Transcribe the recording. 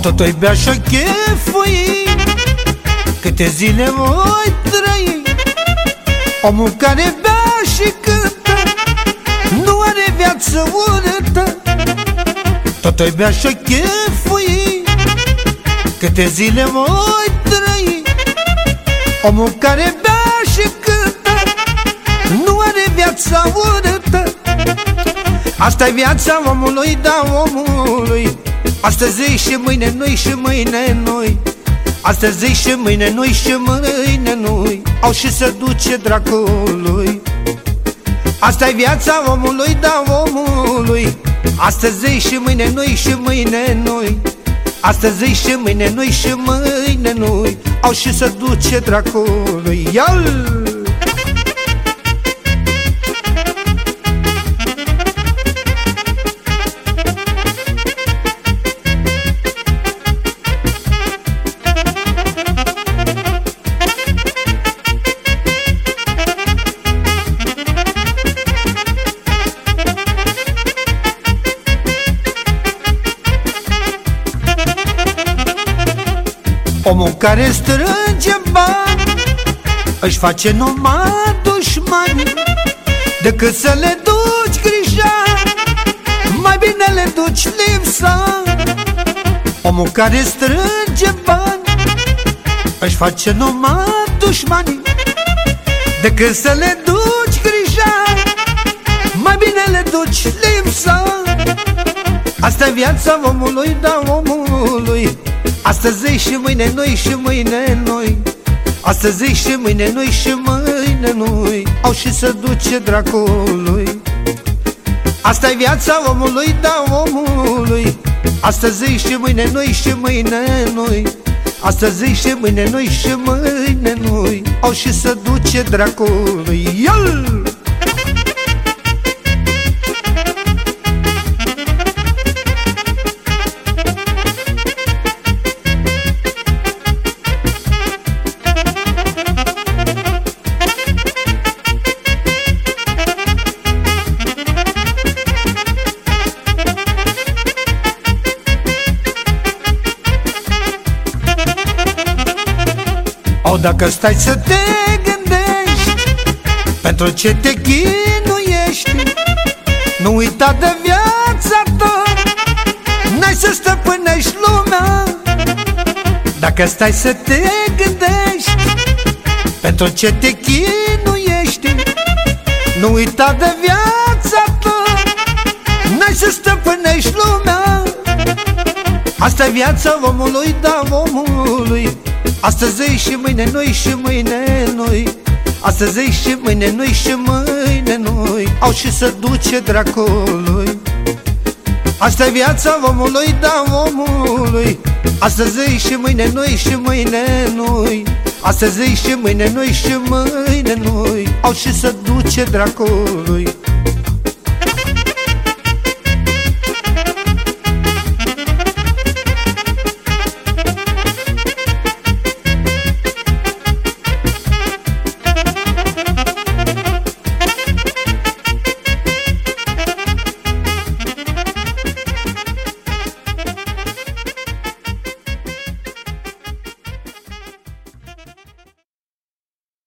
Tot o bea și chefui. Câte zile voi trăi? Omul care bea și cântă Nu are viață urâtă. Tot o bea și chefui. Câte zile voi trăi? Omul care bea și cântă Nu are viața urâtă. Asta e viața omului, da omului Astăzi și mâine noi și mâine noi. Astăzi și mâine noi și mâine noi. Au și să duce dracului. Asta e viața omului, da omului. Astăzi și mâine noi și mâine noi. Astăzi și mâine noi și mâine noi. Au și să duce dracului. Ia-l! Omul care strânge bani Își face numai dușmani. Decât să le duci grija Mai bine le duci lipsa. Omul care strânge bani Își face numai dușmani. Decât să le duci grija Mai bine le duci lipsa. Asta e viața omului, da omului Astăzi și mâine noi și mâine noi. Astăzi și mâine noi și mâine noi. Au și să duce dracului. Asta e viața omului, da omului. Astăzi și mâine noi și mâine noi. Astăzi și mâine noi și mâine noi. Au și să duce dracului. Ial! O, dacă stai să te gândești Pentru ce te chinuiești? Nu uita de viața ta N-ai să stăpânești lumea Dacă stai să te gândești Pentru ce te chinuiești? Nu uita de viața ta N-ai să stăpânești lumea asta e viața omului, da omului Astăzi și mâine noi și mâine noi. Astăzi și mâine noi și mâine noi. Au și să duce dracului. Asta e viața omului, da omului. Astăzi și mâine noi și mâine noi. Astăzi și mâine noi și mâine noi. Au și să duce dracului